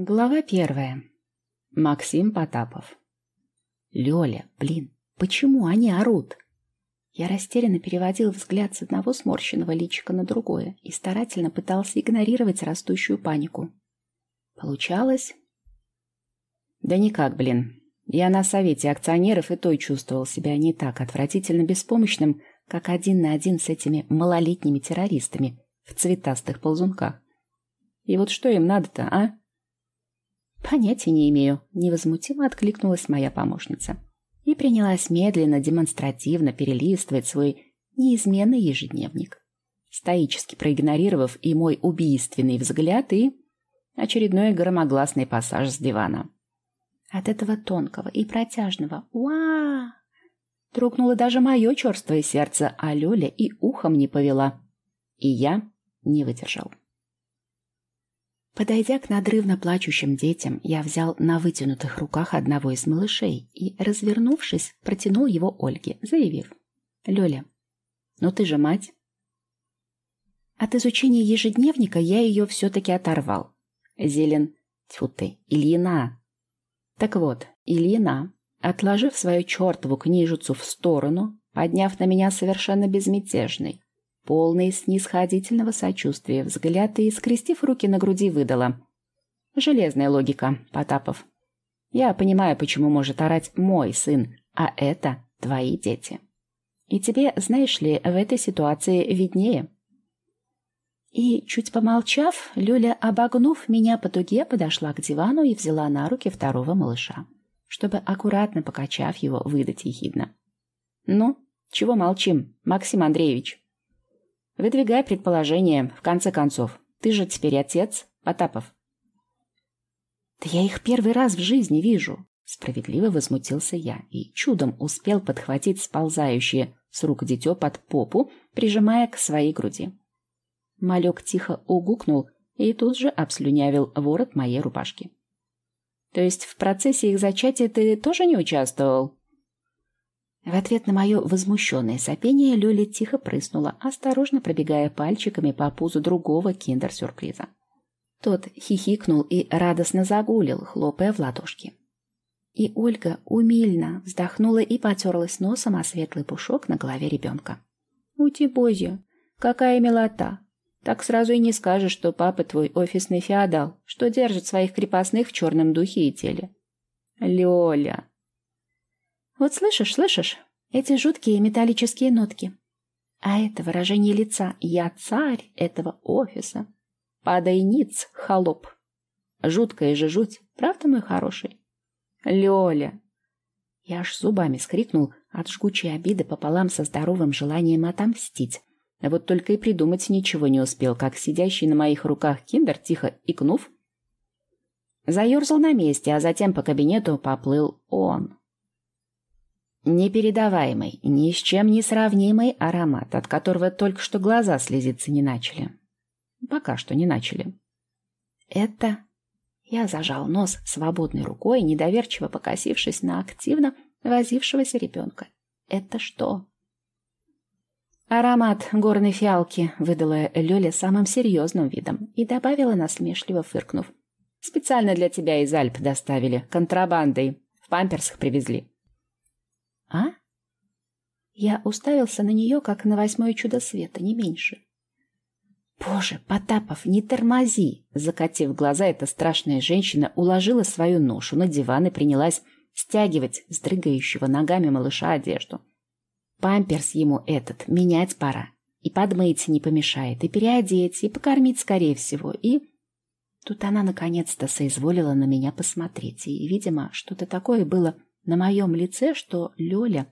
Глава первая. Максим Потапов. Лёля, блин, почему они орут? Я растерянно переводил взгляд с одного сморщенного личика на другое и старательно пытался игнорировать растущую панику. Получалось? Да никак, блин. Я на совете акционеров и той чувствовал себя не так отвратительно беспомощным, как один на один с этими малолетними террористами в цветастых ползунках. И вот что им надо-то, а? Понятия не имею, невозмутимо откликнулась моя помощница и принялась медленно, демонстративно перелистывать свой неизменный ежедневник, стоически проигнорировав и мой убийственный взгляд, и очередной громогласный пассаж с дивана. От этого тонкого и протяжного «Уа!» Трогнуло даже мое черствое сердце, а Лёля и ухом не повела. И я не выдержал. Подойдя к надрывно плачущим детям, я взял на вытянутых руках одного из малышей и, развернувшись, протянул его Ольге, заявив. «Лёля, ну ты же мать». От изучения ежедневника я ее все-таки оторвал. Зелен, тьфу ты, Ильина. Так вот, Ильина, отложив свою чертову книжицу в сторону, подняв на меня совершенно безмятежный, полный снисходительного сочувствия взгляд и, скрестив руки на груди, выдала. «Железная логика, Потапов. Я понимаю, почему может орать мой сын, а это твои дети. И тебе, знаешь ли, в этой ситуации виднее». И, чуть помолчав, Люля, обогнув меня по дуге, подошла к дивану и взяла на руки второго малыша, чтобы, аккуратно покачав его, выдать ехидно. «Ну, чего молчим, Максим Андреевич?» Выдвигай предположение, в конце концов. Ты же теперь отец, Потапов. Да я их первый раз в жизни вижу. Справедливо возмутился я и чудом успел подхватить сползающее с рук дитё под попу, прижимая к своей груди. Малек тихо угукнул и тут же обслюнявил ворот моей рубашки. То есть в процессе их зачатия ты тоже не участвовал? В ответ на мое возмущенное сопение Лёля тихо прыснула, осторожно пробегая пальчиками по пузу другого киндер-сюрприза. Тот хихикнул и радостно загулил, хлопая в ладошки. И Ольга умильно вздохнула и потерлась носом о светлый пушок на голове ребенка. «Ути-бози, какая милота! Так сразу и не скажешь, что папа твой офисный феодал, что держит своих крепостных в черном духе и теле. Лёля, вот слышишь, слышишь? Эти жуткие металлические нотки. А это выражение лица «Я царь этого офиса». Падай ниц, холоп. Жуткая же жуть, правда, мой хороший? Лёля. Я аж зубами скрикнул от жгучей обиды пополам со здоровым желанием отомстить. Вот только и придумать ничего не успел, как сидящий на моих руках киндер, тихо икнув, заерзал на месте, а затем по кабинету поплыл он. Непередаваемый, ни с чем не сравнимый аромат, от которого только что глаза слезиться не начали. Пока что не начали. Это... Я зажал нос свободной рукой, недоверчиво покосившись на активно возившегося ребенка. Это что? Аромат горной фиалки выдала Лёля самым серьезным видом и добавила насмешливо фыркнув. Специально для тебя из Альп доставили, контрабандой, в памперсах привезли. А? Я уставился на нее, как на восьмое чудо света, не меньше. Боже, Потапов, не тормози! Закатив глаза, эта страшная женщина уложила свою ношу на диван и принялась стягивать с дрыгающего ногами малыша одежду. Памперс ему этот менять пора. И подмыть не помешает, и переодеть, и покормить, скорее всего, и... Тут она наконец-то соизволила на меня посмотреть, и, видимо, что-то такое было на моем лице, что Лёля,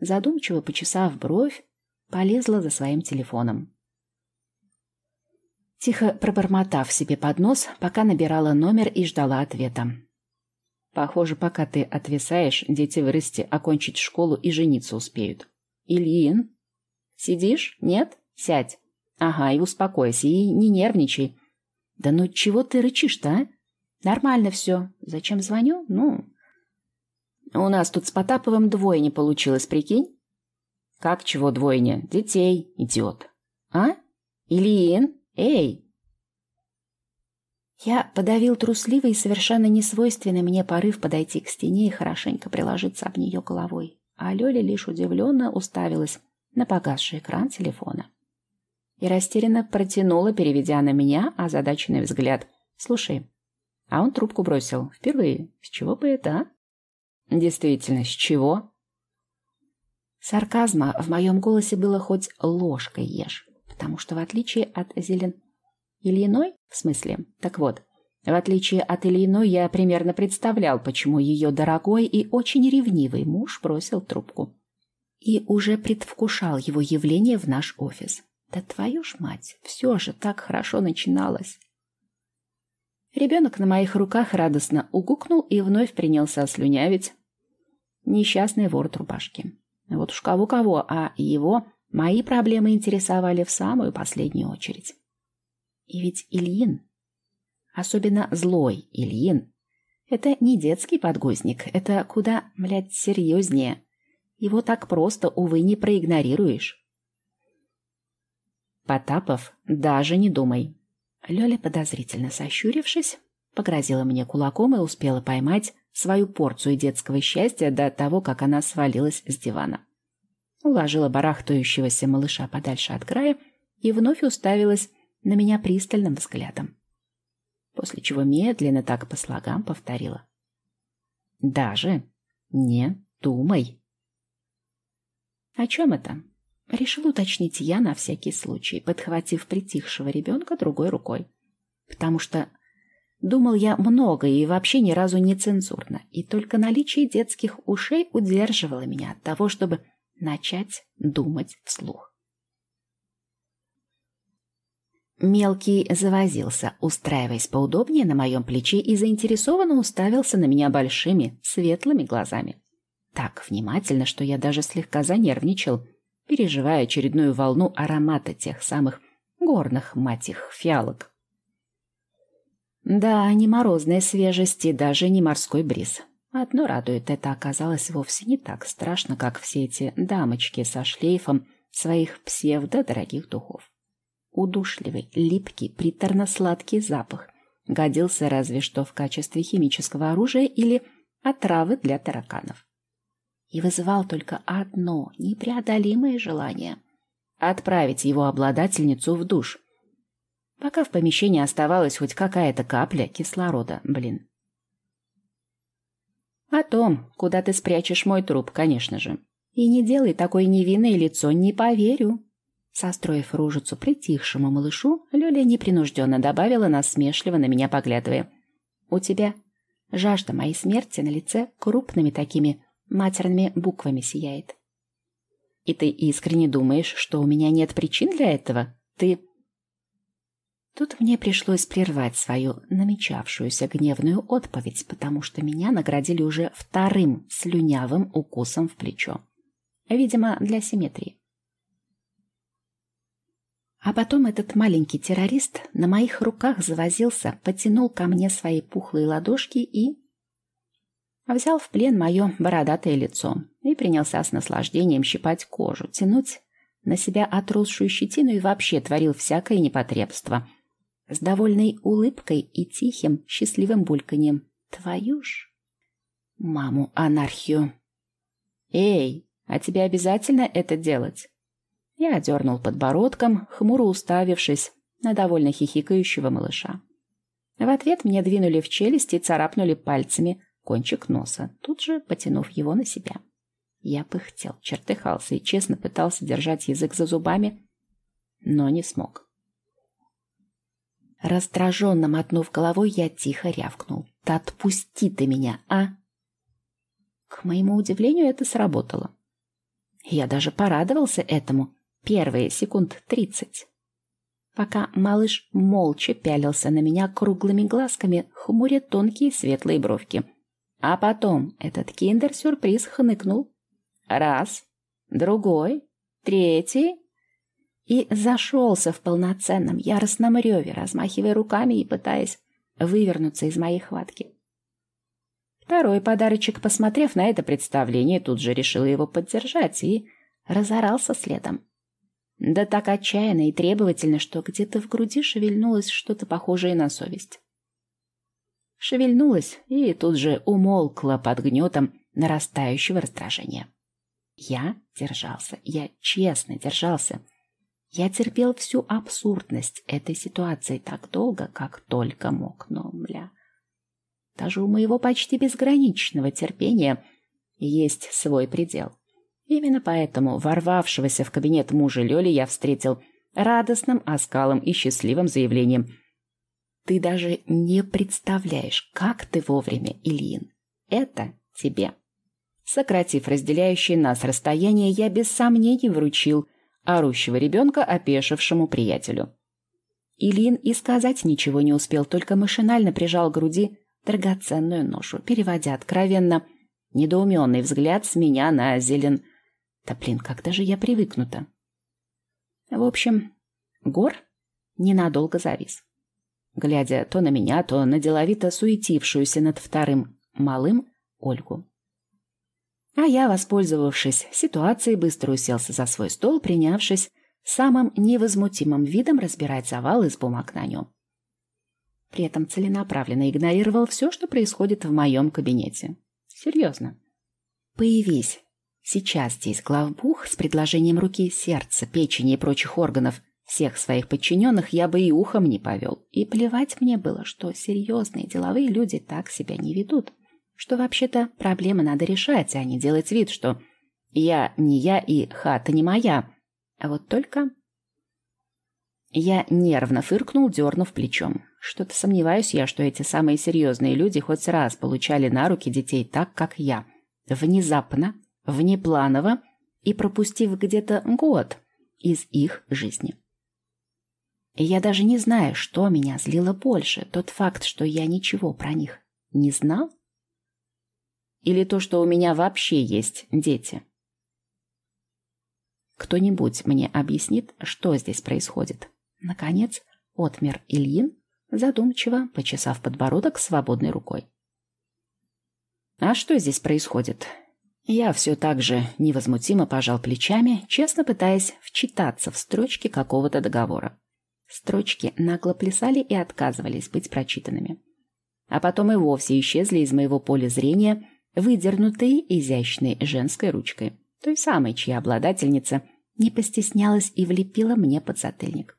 задумчиво почесав бровь, полезла за своим телефоном. Тихо пробормотав себе под нос, пока набирала номер и ждала ответа. Похоже, пока ты отвисаешь, дети вырасти, окончить школу и жениться успеют. Ильин? Сидишь? Нет? Сядь. Ага, и успокойся, и не нервничай. Да ну чего ты рычишь-то, а? Нормально все. Зачем звоню? Ну, у нас тут с Потаповым двое получилось, прикинь? Как чего двойня? Детей, идиот. А? Ильин? Эй! Я подавил трусливый и совершенно несвойственный мне порыв подойти к стене и хорошенько приложиться об нее головой. А Лёля лишь удивленно уставилась на погасший экран телефона. И растерянно протянула, переведя на меня озадаченный взгляд. «Слушай, а он трубку бросил. Впервые. С чего бы это, а?» «Действительно, с чего?» Сарказма в моем голосе было хоть ложкой ешь, потому что в отличие от зелен... Ильиной? В смысле? Так вот, в отличие от Ильиной, я примерно представлял, почему ее дорогой и очень ревнивый муж бросил трубку. И уже предвкушал его явление в наш офис. Да твою ж мать, все же так хорошо начиналось. Ребенок на моих руках радостно угукнул и вновь принялся слюнявить несчастный ворот рубашки. Вот уж кого-кого, а его мои проблемы интересовали в самую последнюю очередь. И ведь Ильин, особенно злой Ильин, это не детский подгузник, это куда, блядь, серьезнее. Его так просто, увы, не проигнорируешь. Потапов, даже не думай. Лёля, подозрительно сощурившись, погрозила мне кулаком и успела поймать свою порцию детского счастья до того, как она свалилась с дивана. Уложила барахтающегося малыша подальше от края и вновь уставилась на меня пристальным взглядом. После чего медленно так по слогам повторила. «Даже не думай». «О чем это?» Решил уточнить я на всякий случай, подхватив притихшего ребенка другой рукой. Потому что Думал я много и вообще ни разу не цензурно, и только наличие детских ушей удерживало меня от того, чтобы начать думать вслух. Мелкий завозился, устраиваясь поудобнее на моем плече и заинтересованно уставился на меня большими, светлыми глазами. Так внимательно, что я даже слегка занервничал, переживая очередную волну аромата тех самых горных, мать их, фиалок. Да, не морозная свежесть и даже не морской бриз. Одно радует, это оказалось вовсе не так страшно, как все эти дамочки со шлейфом своих псевдо-дорогих духов. Удушливый, липкий, приторно-сладкий запах годился разве что в качестве химического оружия или отравы для тараканов. И вызывал только одно непреодолимое желание — отправить его обладательницу в душ — пока в помещении оставалась хоть какая-то капля кислорода, блин. О том, куда ты спрячешь мой труп, конечно же. И не делай такое невинное лицо, не поверю. Состроив ружицу притихшему малышу, Лёля непринужденно добавила насмешливо на меня поглядывая. «У тебя жажда моей смерти на лице крупными такими матерными буквами сияет. И ты искренне думаешь, что у меня нет причин для этого? Ты Тут мне пришлось прервать свою намечавшуюся гневную отповедь, потому что меня наградили уже вторым слюнявым укусом в плечо. Видимо, для симметрии. А потом этот маленький террорист на моих руках завозился, потянул ко мне свои пухлые ладошки и... Взял в плен мое бородатое лицо и принялся с наслаждением щипать кожу, тянуть на себя отросшую щетину и вообще творил всякое непотребство — с довольной улыбкой и тихим, счастливым бульканьем. Твою ж маму анархию. «Эй, а тебе обязательно это делать?» Я дернул подбородком, хмуро уставившись на довольно хихикающего малыша. В ответ мне двинули в челюсть и царапнули пальцами кончик носа, тут же потянув его на себя. Я пыхтел, чертыхался и честно пытался держать язык за зубами, но не смог. Раздраженно мотнув головой, я тихо рявкнул. «Да отпусти ты меня, а!» К моему удивлению, это сработало. Я даже порадовался этому первые секунд тридцать. Пока малыш молча пялился на меня круглыми глазками, хмуря тонкие светлые бровки. А потом этот киндер-сюрприз хныкнул. Раз, другой, третий и зашелся в полноценном яростном реве, размахивая руками и пытаясь вывернуться из моей хватки. Второй подарочек, посмотрев на это представление, тут же решил его поддержать и разорался следом. Да так отчаянно и требовательно, что где-то в груди шевельнулось что-то похожее на совесть. Шевельнулась и тут же умолкла под гнетом нарастающего раздражения. Я держался, я честно держался. Я терпел всю абсурдность этой ситуации так долго, как только мог, но, бля... Даже у моего почти безграничного терпения есть свой предел. Именно поэтому ворвавшегося в кабинет мужа Лёли я встретил радостным оскалом и счастливым заявлением. «Ты даже не представляешь, как ты вовремя, Ильин. Это тебе». Сократив разделяющее нас расстояние, я без сомнений вручил орущего ребенка опешившему приятелю. Ильин и сказать ничего не успел, только машинально прижал к груди драгоценную ношу, переводя откровенно недоуменный взгляд с меня на зелен. Да блин, когда же я привыкнута? В общем, Гор ненадолго завис, глядя то на меня, то на деловито суетившуюся над вторым малым Ольгу. А я, воспользовавшись ситуацией, быстро уселся за свой стол, принявшись самым невозмутимым видом разбирать завал из бумаг на нем. При этом целенаправленно игнорировал все, что происходит в моем кабинете. Серьезно. Появись сейчас здесь главбух с предложением руки, сердца, печени и прочих органов всех своих подчиненных, я бы и ухом не повел. И плевать мне было, что серьезные деловые люди так себя не ведут что вообще-то проблемы надо решать, а не делать вид, что я не я и хата не моя. А вот только... Я нервно фыркнул, дернув плечом. Что-то сомневаюсь я, что эти самые серьезные люди хоть раз получали на руки детей так, как я. Внезапно, внепланово и пропустив где-то год из их жизни. Я даже не знаю, что меня злило больше. Тот факт, что я ничего про них не знал, или то, что у меня вообще есть дети? Кто-нибудь мне объяснит, что здесь происходит? Наконец, отмер Ильин, задумчиво почесав подбородок свободной рукой. А что здесь происходит? Я все так же невозмутимо пожал плечами, честно пытаясь вчитаться в строчки какого-то договора. Строчки нагло плясали и отказывались быть прочитанными. А потом и вовсе исчезли из моего поля зрения, выдернутые изящной женской ручкой, той самой, чья обладательница не постеснялась и влепила мне подзатыльник.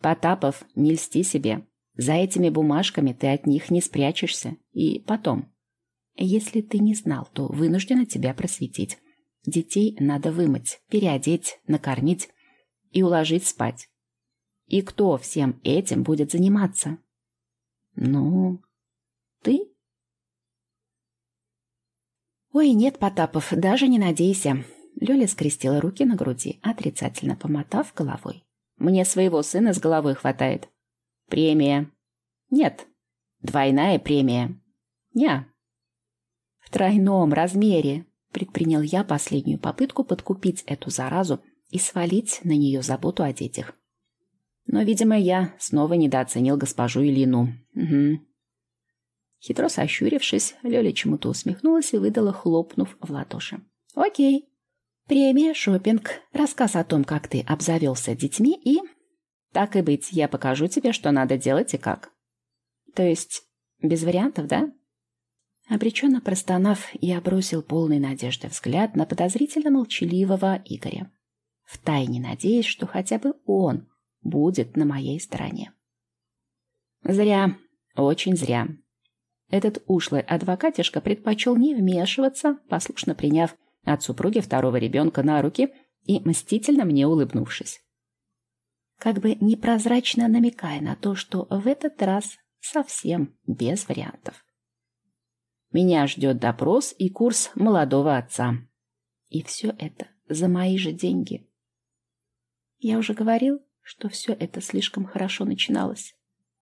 Потапов, не льсти себе. За этими бумажками ты от них не спрячешься. И потом. Если ты не знал, то вынуждена тебя просветить. Детей надо вымыть, переодеть, накормить и уложить спать. И кто всем этим будет заниматься? Ну, ты «Ой, нет, Потапов, даже не надейся». Лёля скрестила руки на груди, отрицательно помотав головой. «Мне своего сына с головой хватает». «Премия». «Нет». «Двойная премия». «Не». «В тройном размере», — предпринял я последнюю попытку подкупить эту заразу и свалить на нее заботу о детях. Но, видимо, я снова недооценил госпожу Илину. Угу. Хитро сощурившись, Лёля чему-то усмехнулась и выдала, хлопнув в ладоши. «Окей. Премия, шопинг, рассказ о том, как ты обзавелся детьми и... Так и быть, я покажу тебе, что надо делать и как. То есть, без вариантов, да?» Обреченно простонав, я бросил полный надежды взгляд на подозрительно молчаливого Игоря, втайне надеясь, что хотя бы он будет на моей стороне. Зря, очень зря. Этот ушлый адвокатишка предпочел не вмешиваться, послушно приняв от супруги второго ребенка на руки и мстительно мне улыбнувшись. Как бы непрозрачно намекая на то, что в этот раз совсем без вариантов. Меня ждет допрос и курс молодого отца. И все это за мои же деньги. Я уже говорил, что все это слишком хорошо начиналось.